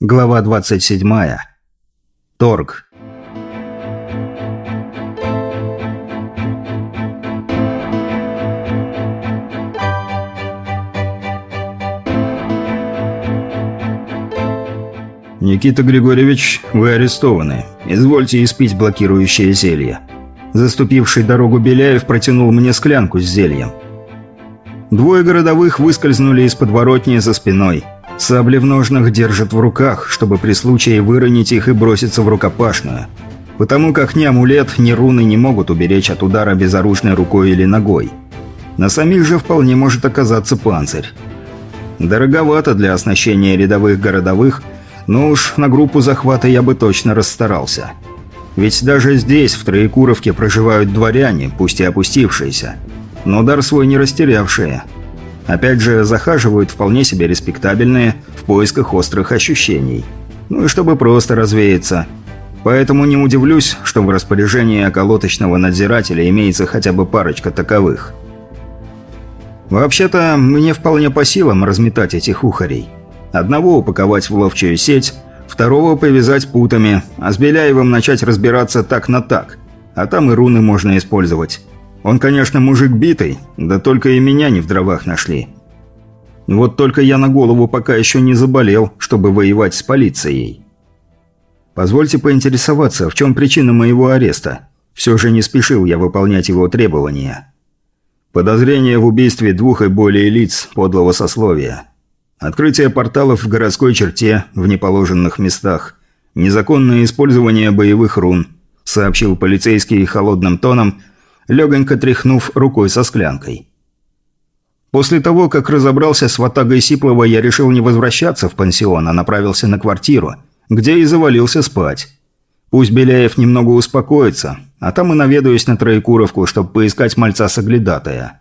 Глава 27. Торг. «Никита Григорьевич, вы арестованы. Извольте испить блокирующее зелье». Заступивший дорогу Беляев протянул мне склянку с зельем. Двое городовых выскользнули из подворотни за спиной – Сабли в ножнах держат в руках, чтобы при случае выронить их и броситься в рукопашную. Потому как ни амулет, ни руны не могут уберечь от удара безоружной рукой или ногой. На самих же вполне может оказаться панцирь. Дороговато для оснащения рядовых городовых, но уж на группу захвата я бы точно расстарался. Ведь даже здесь, в Троекуровке, проживают дворяне, пусть и опустившиеся, но дар свой не растерявшие – Опять же, захаживают вполне себе респектабельные в поисках острых ощущений. Ну и чтобы просто развеяться. Поэтому не удивлюсь, что в распоряжении околоточного надзирателя имеется хотя бы парочка таковых. Вообще-то, мне вполне по силам разметать этих ухарей. Одного упаковать в ловчую сеть, второго повязать путами, а с Беляевым начать разбираться так на так. А там и руны можно использовать. Он, конечно, мужик битый, да только и меня не в дровах нашли. Вот только я на голову пока еще не заболел, чтобы воевать с полицией. Позвольте поинтересоваться, в чем причина моего ареста? Все же не спешил я выполнять его требования. Подозрение в убийстве двух и более лиц подлого сословия. Открытие порталов в городской черте, в неположенных местах. Незаконное использование боевых рун, сообщил полицейский холодным тоном – легонько тряхнув рукой со склянкой. После того, как разобрался с ватагой Сиплова, я решил не возвращаться в пансион, а направился на квартиру, где и завалился спать. Пусть Беляев немного успокоится, а там и наведаюсь на Троекуровку, чтобы поискать мальца соглядатая.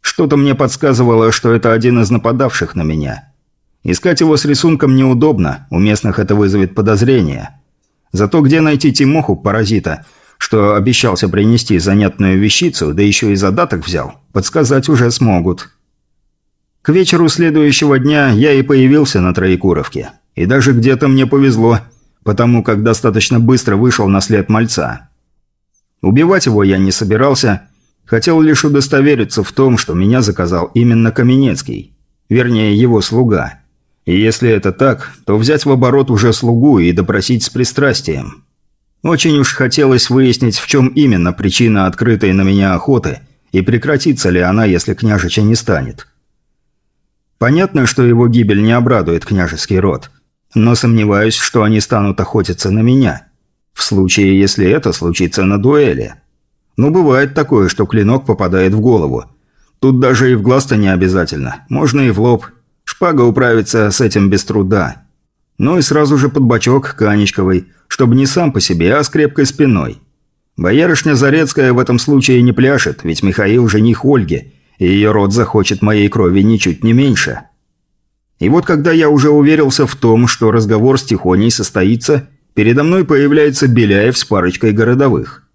Что-то мне подсказывало, что это один из нападавших на меня. Искать его с рисунком неудобно, у местных это вызовет подозрение. Зато где найти Тимоху, паразита – что обещался принести занятную вещицу, да еще и задаток взял, подсказать уже смогут. К вечеру следующего дня я и появился на Троекуровке. И даже где-то мне повезло, потому как достаточно быстро вышел на след мальца. Убивать его я не собирался, хотел лишь удостовериться в том, что меня заказал именно Каменецкий, вернее его слуга. И если это так, то взять в оборот уже слугу и допросить с пристрастием. Очень уж хотелось выяснить, в чем именно причина открытой на меня охоты, и прекратится ли она, если княжича не станет. Понятно, что его гибель не обрадует княжеский род, но сомневаюсь, что они станут охотиться на меня. В случае, если это случится на дуэли. Ну, бывает такое, что клинок попадает в голову. Тут даже и в глаз-то не обязательно, можно и в лоб. Шпага управится с этим без труда. Ну и сразу же под бочок Канечковой, чтобы не сам по себе, а с крепкой спиной. Боярышня Зарецкая в этом случае не пляшет, ведь Михаил – жених Ольги, и ее род захочет моей крови ничуть не меньше. И вот когда я уже уверился в том, что разговор с Тихоней состоится, передо мной появляется Беляев с парочкой городовых.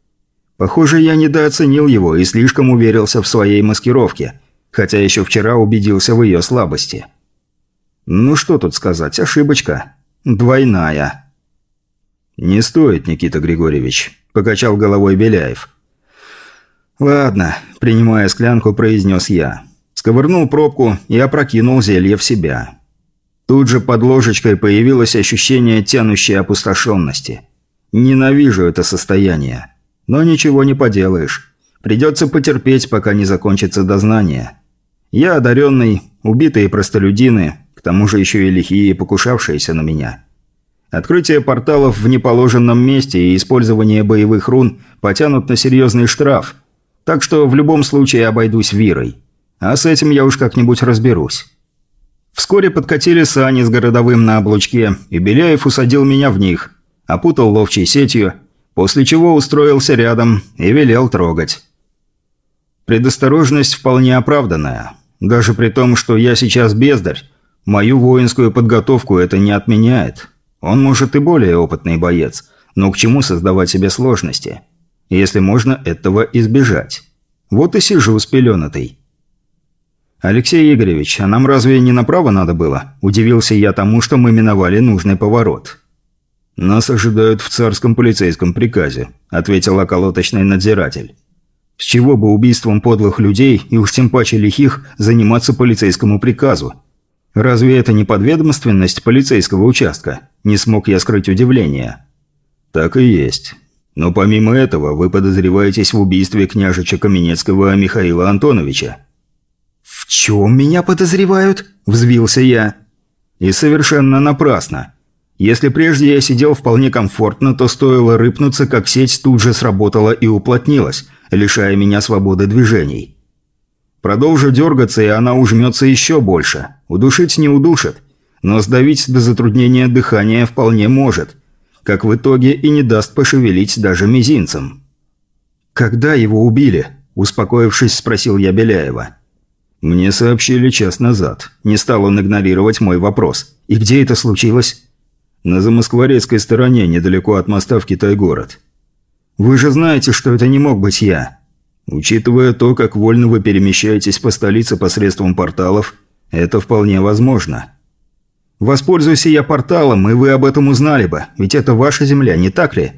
Похоже, я недооценил его и слишком уверился в своей маскировке, хотя еще вчера убедился в ее слабости. Ну что тут сказать, ошибочка. Двойная. «Не стоит, Никита Григорьевич», – покачал головой Беляев. «Ладно», – принимая склянку, произнес я. Сковырнул пробку и опрокинул зелье в себя. Тут же под ложечкой появилось ощущение тянущей опустошенности. Ненавижу это состояние. Но ничего не поделаешь. Придется потерпеть, пока не закончится дознание. Я одаренный, убитые простолюдины, тому же еще и лихие, покушавшиеся на меня. Открытие порталов в неположенном месте и использование боевых рун потянут на серьезный штраф, так что в любом случае обойдусь вирой. А с этим я уж как-нибудь разберусь. Вскоре подкатили сани с городовым на облучке, и Беляев усадил меня в них, опутал ловчей сетью, после чего устроился рядом и велел трогать. Предосторожность вполне оправданная. Даже при том, что я сейчас бездарь, Мою воинскую подготовку это не отменяет. Он, может, и более опытный боец, но к чему создавать себе сложности, если можно этого избежать? Вот и сижу с пеленатой. «Алексей Игоревич, а нам разве не направо надо было?» Удивился я тому, что мы миновали нужный поворот. «Нас ожидают в царском полицейском приказе», – ответил околоточный надзиратель. «С чего бы убийством подлых людей, и уж тем паче лихих, заниматься полицейскому приказу? Разве это не подведомственность полицейского участка?» Не смог я скрыть удивление. «Так и есть. Но помимо этого вы подозреваетесь в убийстве княжича Каменецкого Михаила Антоновича». «В чем меня подозревают?» – взвился я. «И совершенно напрасно. Если прежде я сидел вполне комфортно, то стоило рыпнуться, как сеть тут же сработала и уплотнилась, лишая меня свободы движений. Продолжу дергаться, и она ужмется еще больше. Удушить не удушит, но сдавить до затруднения дыхания вполне может, как в итоге и не даст пошевелить даже мизинцем. «Когда его убили?» – успокоившись, спросил я Беляева. «Мне сообщили час назад. Не стал он игнорировать мой вопрос. И где это случилось?» На замоскворецкой стороне, недалеко от моста в Китай-город. Вы же знаете, что это не мог быть я. Учитывая то, как вольно вы перемещаетесь по столице посредством порталов, это вполне возможно. Воспользуйся я порталом, и вы об этом узнали бы, ведь это ваша земля, не так ли?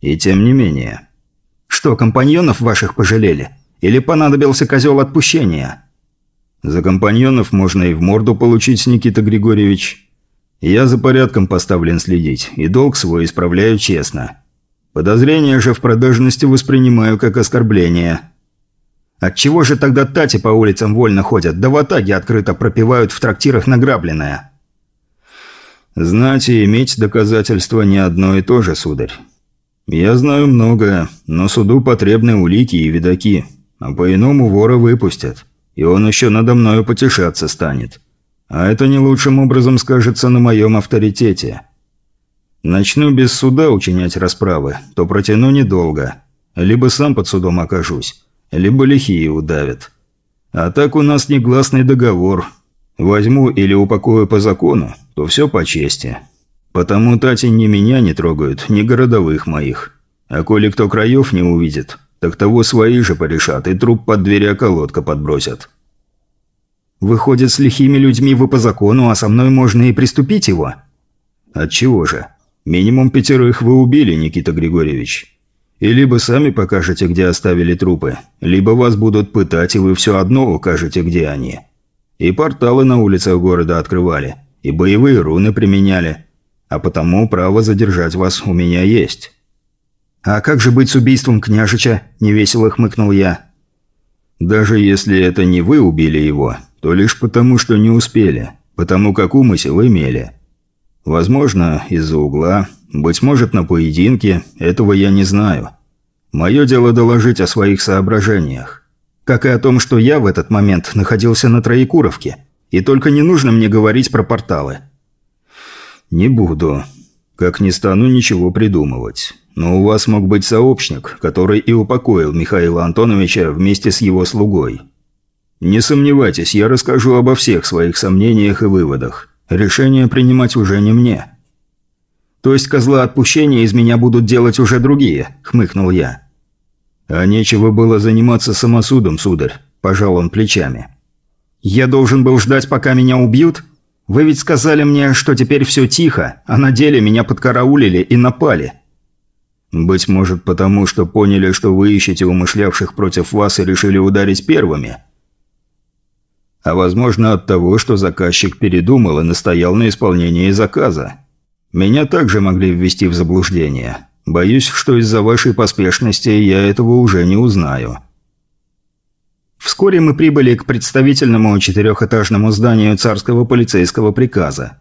И тем не менее. Что, компаньонов ваших пожалели? Или понадобился козел отпущения? За компаньонов можно и в морду получить, Никита Григорьевич. Я за порядком поставлен следить, и долг свой исправляю честно. Подозрения же в продажности воспринимаю как оскорбление. Отчего же тогда тати по улицам вольно ходят, да в атаге открыто пропивают в трактирах награбленное? Знать и иметь доказательства не одно и то же, сударь. Я знаю многое, но суду потребны улики и видаки, а по-иному вора выпустят, и он еще надо мною потешаться станет. А это не лучшим образом скажется на моем авторитете. Начну без суда учинять расправы, то протяну недолго. Либо сам под судом окажусь, либо лихие удавят. А так у нас негласный договор. Возьму или упакую по закону, то все по чести. Потому тати ни меня не трогают, ни городовых моих. А коли кто краев не увидит, так того свои же порешат и труп под дверь околотка подбросят. Выходит, с лихими людьми вы по закону, а со мной можно и приступить его? Отчего же? Минимум пятерых вы убили, Никита Григорьевич. И либо сами покажете, где оставили трупы, либо вас будут пытать, и вы все одно укажете, где они. И порталы на улицах города открывали, и боевые руны применяли. А потому право задержать вас у меня есть. «А как же быть с убийством княжича?» – невесело хмыкнул я. «Даже если это не вы убили его, то лишь потому, что не успели, потому как умысел имели. Возможно, из-за угла, быть может, на поединке, этого я не знаю. Мое дело доложить о своих соображениях. Как и о том, что я в этот момент находился на Троекуровке, и только не нужно мне говорить про порталы. Не буду. Как не стану ничего придумывать. Но у вас мог быть сообщник, который и упокоил Михаила Антоновича вместе с его слугой. Не сомневайтесь, я расскажу обо всех своих сомнениях и выводах. Решение принимать уже не мне». «То есть козла отпущения из меня будут делать уже другие?» – хмыкнул я. «А нечего было заниматься самосудом, сударь», – пожал он плечами. «Я должен был ждать, пока меня убьют? Вы ведь сказали мне, что теперь все тихо, а на деле меня подкараулили и напали». «Быть может, потому что поняли, что вы ищете умышлявших против вас и решили ударить первыми?» А возможно от того, что заказчик передумал и настоял на исполнении заказа. Меня также могли ввести в заблуждение. Боюсь, что из-за вашей поспешности я этого уже не узнаю. Вскоре мы прибыли к представительному четырехэтажному зданию царского полицейского приказа.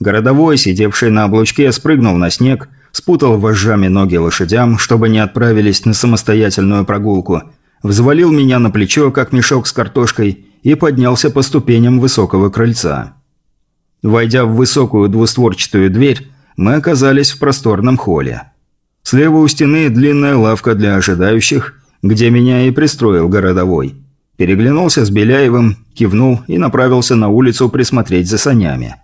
Городовой, сидевший на облучке, спрыгнул на снег, спутал вожжами ноги лошадям, чтобы не отправились на самостоятельную прогулку, взвалил меня на плечо, как мешок с картошкой, и поднялся по ступеням высокого крыльца. Войдя в высокую двустворчатую дверь, мы оказались в просторном холле. Слева у стены длинная лавка для ожидающих, где меня и пристроил городовой. Переглянулся с Беляевым, кивнул и направился на улицу присмотреть за санями.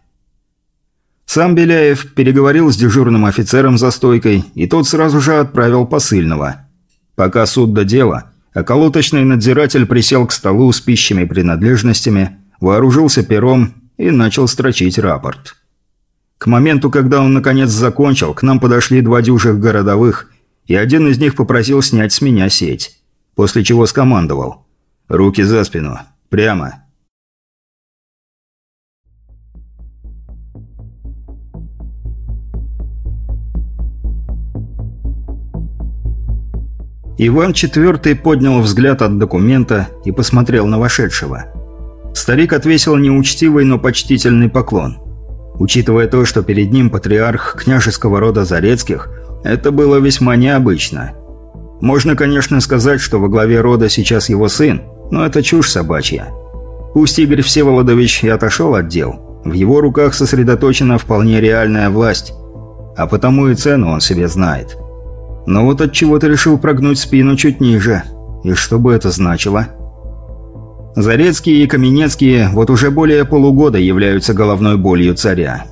Сам Беляев переговорил с дежурным офицером за стойкой, и тот сразу же отправил посыльного. Пока суд до дела, а колоточный надзиратель присел к столу с пищими принадлежностями, вооружился пером и начал строчить рапорт. К моменту, когда он наконец закончил, к нам подошли два дюжих городовых, и один из них попросил снять с меня сеть, после чего скомандовал «Руки за спину, прямо». Иван IV поднял взгляд от документа и посмотрел на вошедшего. Старик отвесил неучтивый, но почтительный поклон. Учитывая то, что перед ним патриарх княжеского рода Зарецких, это было весьма необычно. Можно, конечно, сказать, что во главе рода сейчас его сын, но это чушь собачья. Пусть Игорь Всеволодович и отошел от дел, в его руках сосредоточена вполне реальная власть, а потому и цену он себе знает. Но вот от чего ты решил прогнуть спину чуть ниже. И что бы это значило? Зарецкие и Каменецкие вот уже более полугода являются головной болью царя.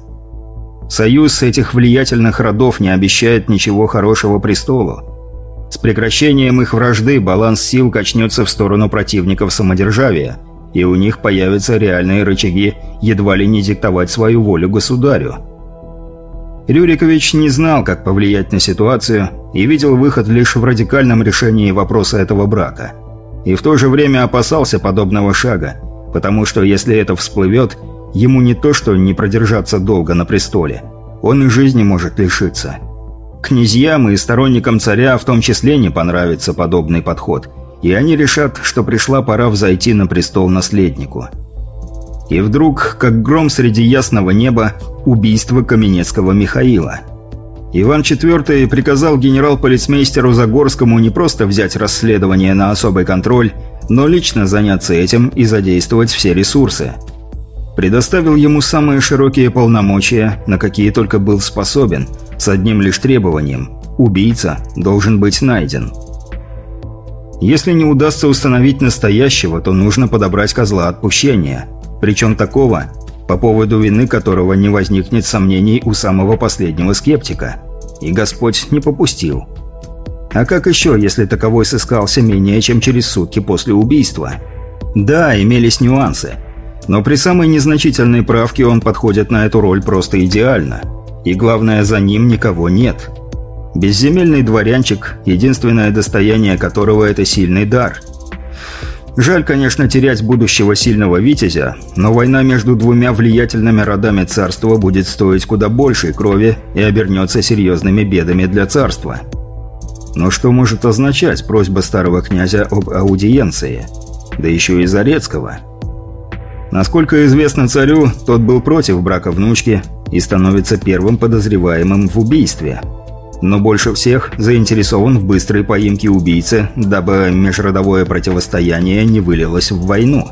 Союз этих влиятельных родов не обещает ничего хорошего престолу. С прекращением их вражды баланс сил качнется в сторону противников самодержавия, и у них появятся реальные рычаги едва ли не диктовать свою волю государю. Рюрикович не знал, как повлиять на ситуацию, и видел выход лишь в радикальном решении вопроса этого брака. И в то же время опасался подобного шага, потому что если это всплывет, ему не то что не продержаться долго на престоле, он и жизни может лишиться. Князьям и сторонникам царя в том числе не понравится подобный подход, и они решат, что пришла пора взойти на престол наследнику – и вдруг, как гром среди ясного неба, убийство Каменецкого Михаила. Иван IV приказал генерал-полицмейстеру Загорскому не просто взять расследование на особый контроль, но лично заняться этим и задействовать все ресурсы. Предоставил ему самые широкие полномочия, на какие только был способен, с одним лишь требованием – убийца должен быть найден. Если не удастся установить настоящего, то нужно подобрать козла отпущения – причем такого, по поводу вины которого не возникнет сомнений у самого последнего скептика. И Господь не попустил. А как еще, если таковой сыскался менее чем через сутки после убийства? Да, имелись нюансы. Но при самой незначительной правке он подходит на эту роль просто идеально. И главное, за ним никого нет. Безземельный дворянчик, единственное достояние которого – это сильный дар – Жаль, конечно, терять будущего сильного витязя, но война между двумя влиятельными родами царства будет стоить куда большей крови и обернется серьезными бедами для царства. Но что может означать просьба старого князя об аудиенции? Да еще и Зарецкого. Насколько известно царю, тот был против брака внучки и становится первым подозреваемым в убийстве – но больше всех заинтересован в быстрой поимке убийцы, дабы межродовое противостояние не вылилось в войну.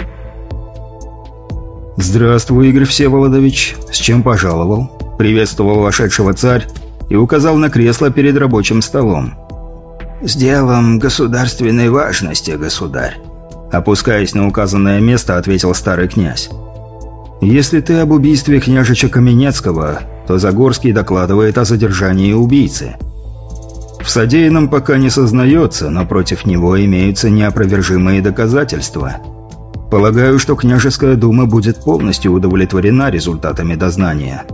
«Здравствуй, Игорь Всеволодович. С чем пожаловал?» Приветствовал вошедшего царь и указал на кресло перед рабочим столом. «С делом государственной важности, государь», опускаясь на указанное место, ответил старый князь. «Если ты об убийстве княжича Каменецкого, то Загорский докладывает о задержании убийцы. В содеянном пока не сознается, но против него имеются неопровержимые доказательства. Полагаю, что княжеская дума будет полностью удовлетворена результатами дознания.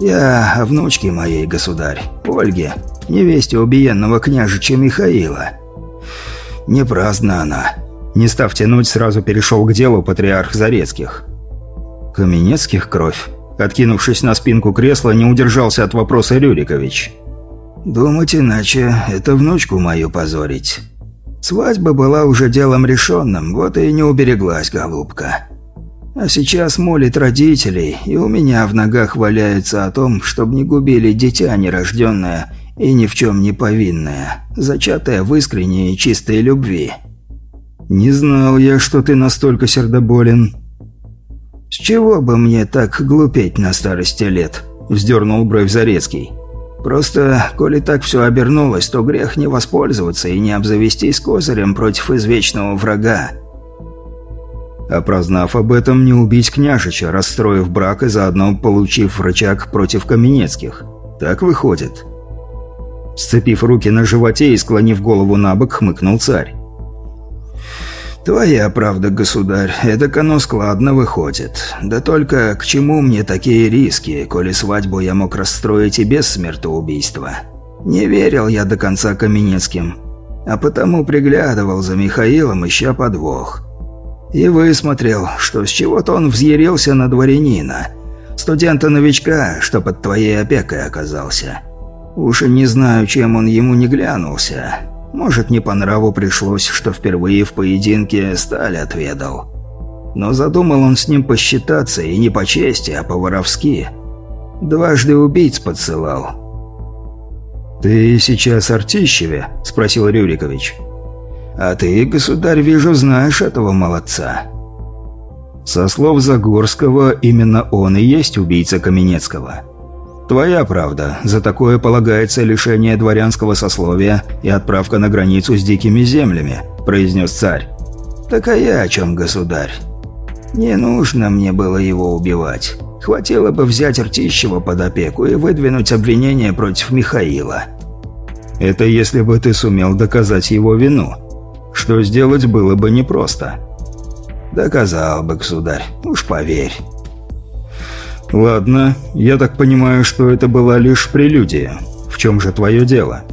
«Я о внучке моей, государь, Ольге, невесте убиенного княжича Михаила. Не праздна она». Не став тянуть, сразу перешел к делу патриарх Зарецких. «Каменецких кровь?» Откинувшись на спинку кресла, не удержался от вопроса Рюрикович. «Думать иначе – это внучку мою позорить. Свадьба была уже делом решенным, вот и не убереглась голубка. А сейчас молит родителей, и у меня в ногах валяется о том, чтобы не губили дитя нерожденное и ни в чем не повинное, зачатое в искренней и чистой любви». «Не знал я, что ты настолько сердоболен», «С чего бы мне так глупеть на старости лет?» – вздернул бровь Зарецкий. «Просто, коли так все обернулось, то грех не воспользоваться и не обзавестись козырем против извечного врага». А прознав об этом, не убить княжича, расстроив брак и заодно получив рычаг против Каменецких. Так выходит. Сцепив руки на животе и склонив голову на бок, хмыкнул царь. «Твоя правда, государь, это оно складно выходит. Да только к чему мне такие риски, коли свадьбу я мог расстроить и без смертоубийства? Не верил я до конца Каменецким, а потому приглядывал за Михаилом, ища подвох. И высмотрел, что с чего-то он взъярился на дворянина, студента-новичка, что под твоей опекой оказался. Уж и не знаю, чем он ему не глянулся». Может, не по нраву пришлось, что впервые в поединке сталь отведал. Но задумал он с ним посчитаться и не по чести, а по-воровски. Дважды убийц подсылал. «Ты сейчас Артищеве?» – спросил Рюрикович. «А ты, государь, вижу, знаешь этого молодца». Со слов Загорского, именно он и есть убийца Каменецкого. «Твоя правда. За такое полагается лишение дворянского сословия и отправка на границу с дикими землями», – произнес царь. «Так а я о чем, государь? Не нужно мне было его убивать. Хватило бы взять Ртищева под опеку и выдвинуть обвинение против Михаила». «Это если бы ты сумел доказать его вину. Что сделать было бы непросто». «Доказал бы, государь. Уж поверь». «Ладно, я так понимаю, что это была лишь прелюдия. В чем же твое дело?»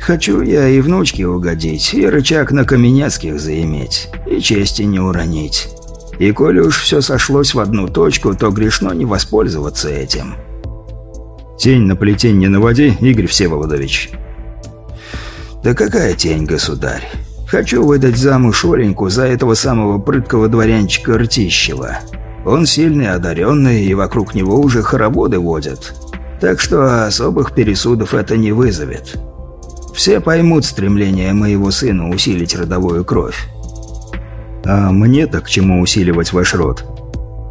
«Хочу я и внучке угодить, и рычаг на Каменецких заиметь, и чести не уронить. И коли уж все сошлось в одну точку, то грешно не воспользоваться этим». «Тень на плетень не наводи, Игорь Всеволодович». «Да какая тень, государь? Хочу выдать замуж Оленьку за этого самого прыткого дворянчика Ртищева». Он сильный, одаренный, и вокруг него уже хороводы водят. Так что особых пересудов это не вызовет. Все поймут стремление моего сына усилить родовую кровь. А мне-то к чему усиливать ваш род?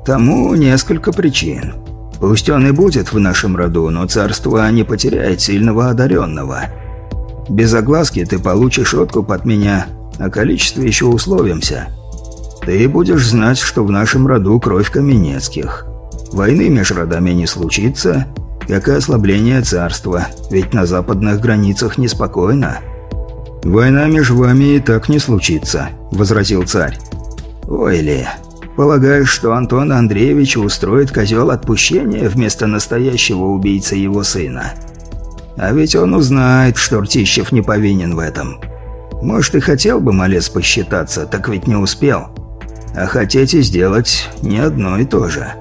Тому несколько причин. Пусть он и будет в нашем роду, но царство не потеряет сильного одаренного. Без огласки ты получишь откуп от меня, о количестве еще условимся. Ты будешь знать, что в нашем роду кровь Каменецких. Войны между родами не случится, как и ослабление царства, ведь на западных границах неспокойно». «Война между вами и так не случится», — возразил царь. «Ой ли, полагаешь, что Антон Андреевич устроит козел отпущения вместо настоящего убийцы его сына? А ведь он узнает, что Ртищев не повинен в этом. Может, и хотел бы малец посчитаться, так ведь не успел. А хотите сделать не одно и то же.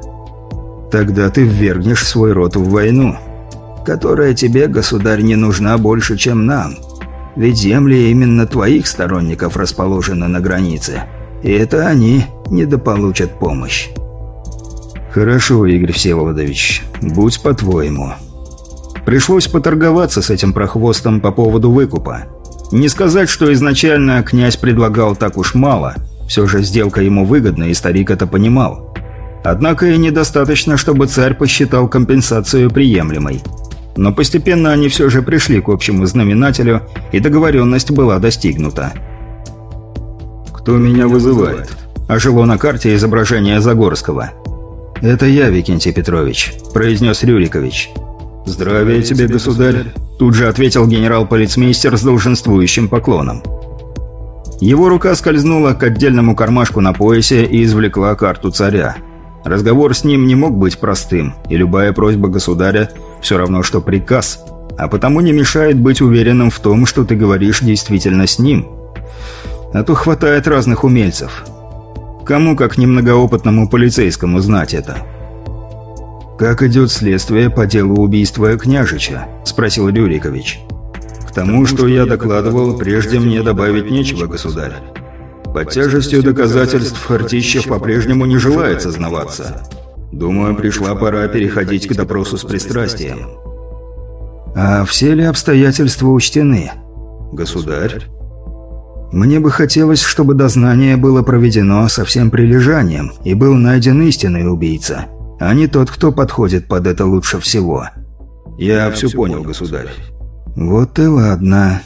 Тогда ты ввергнешь свой род в войну, которая тебе, государь, не нужна больше, чем нам. Ведь земли именно твоих сторонников расположены на границе, и это они недополучат помощь. Хорошо, Игорь Всеволодович, будь по-твоему. Пришлось поторговаться с этим прохвостом по поводу выкупа. Не сказать, что изначально князь предлагал так уж мало – все же сделка ему выгодна, и старик это понимал. Однако и недостаточно, чтобы царь посчитал компенсацию приемлемой. Но постепенно они все же пришли к общему знаменателю, и договоренность была достигнута. «Кто меня вызывает?» – ожило на карте изображение Загорского. «Это я, Викентий Петрович», – произнес Рюрикович. «Здравия тебе, государь», – тут же ответил генерал-полицмейстер с долженствующим поклоном. Его рука скользнула к отдельному кармашку на поясе и извлекла карту царя. Разговор с ним не мог быть простым, и любая просьба государя все равно, что приказ, а потому не мешает быть уверенным в том, что ты говоришь действительно с ним. А то хватает разных умельцев. Кому, как немногоопытному полицейскому, знать это? «Как идет следствие по делу убийства княжича?» – спросил Рюрикович тому, что я докладывал, прежде мне добавить нечего, государь. Под тяжестью доказательств Артищев по-прежнему не желает сознаваться. Думаю, пришла пора переходить к допросу с пристрастием. А все ли обстоятельства учтены? Государь? Мне бы хотелось, чтобы дознание было проведено со всем прилежанием и был найден истинный убийца, а не тот, кто подходит под это лучше всего. Я все понял, государь. «Вот и ладно.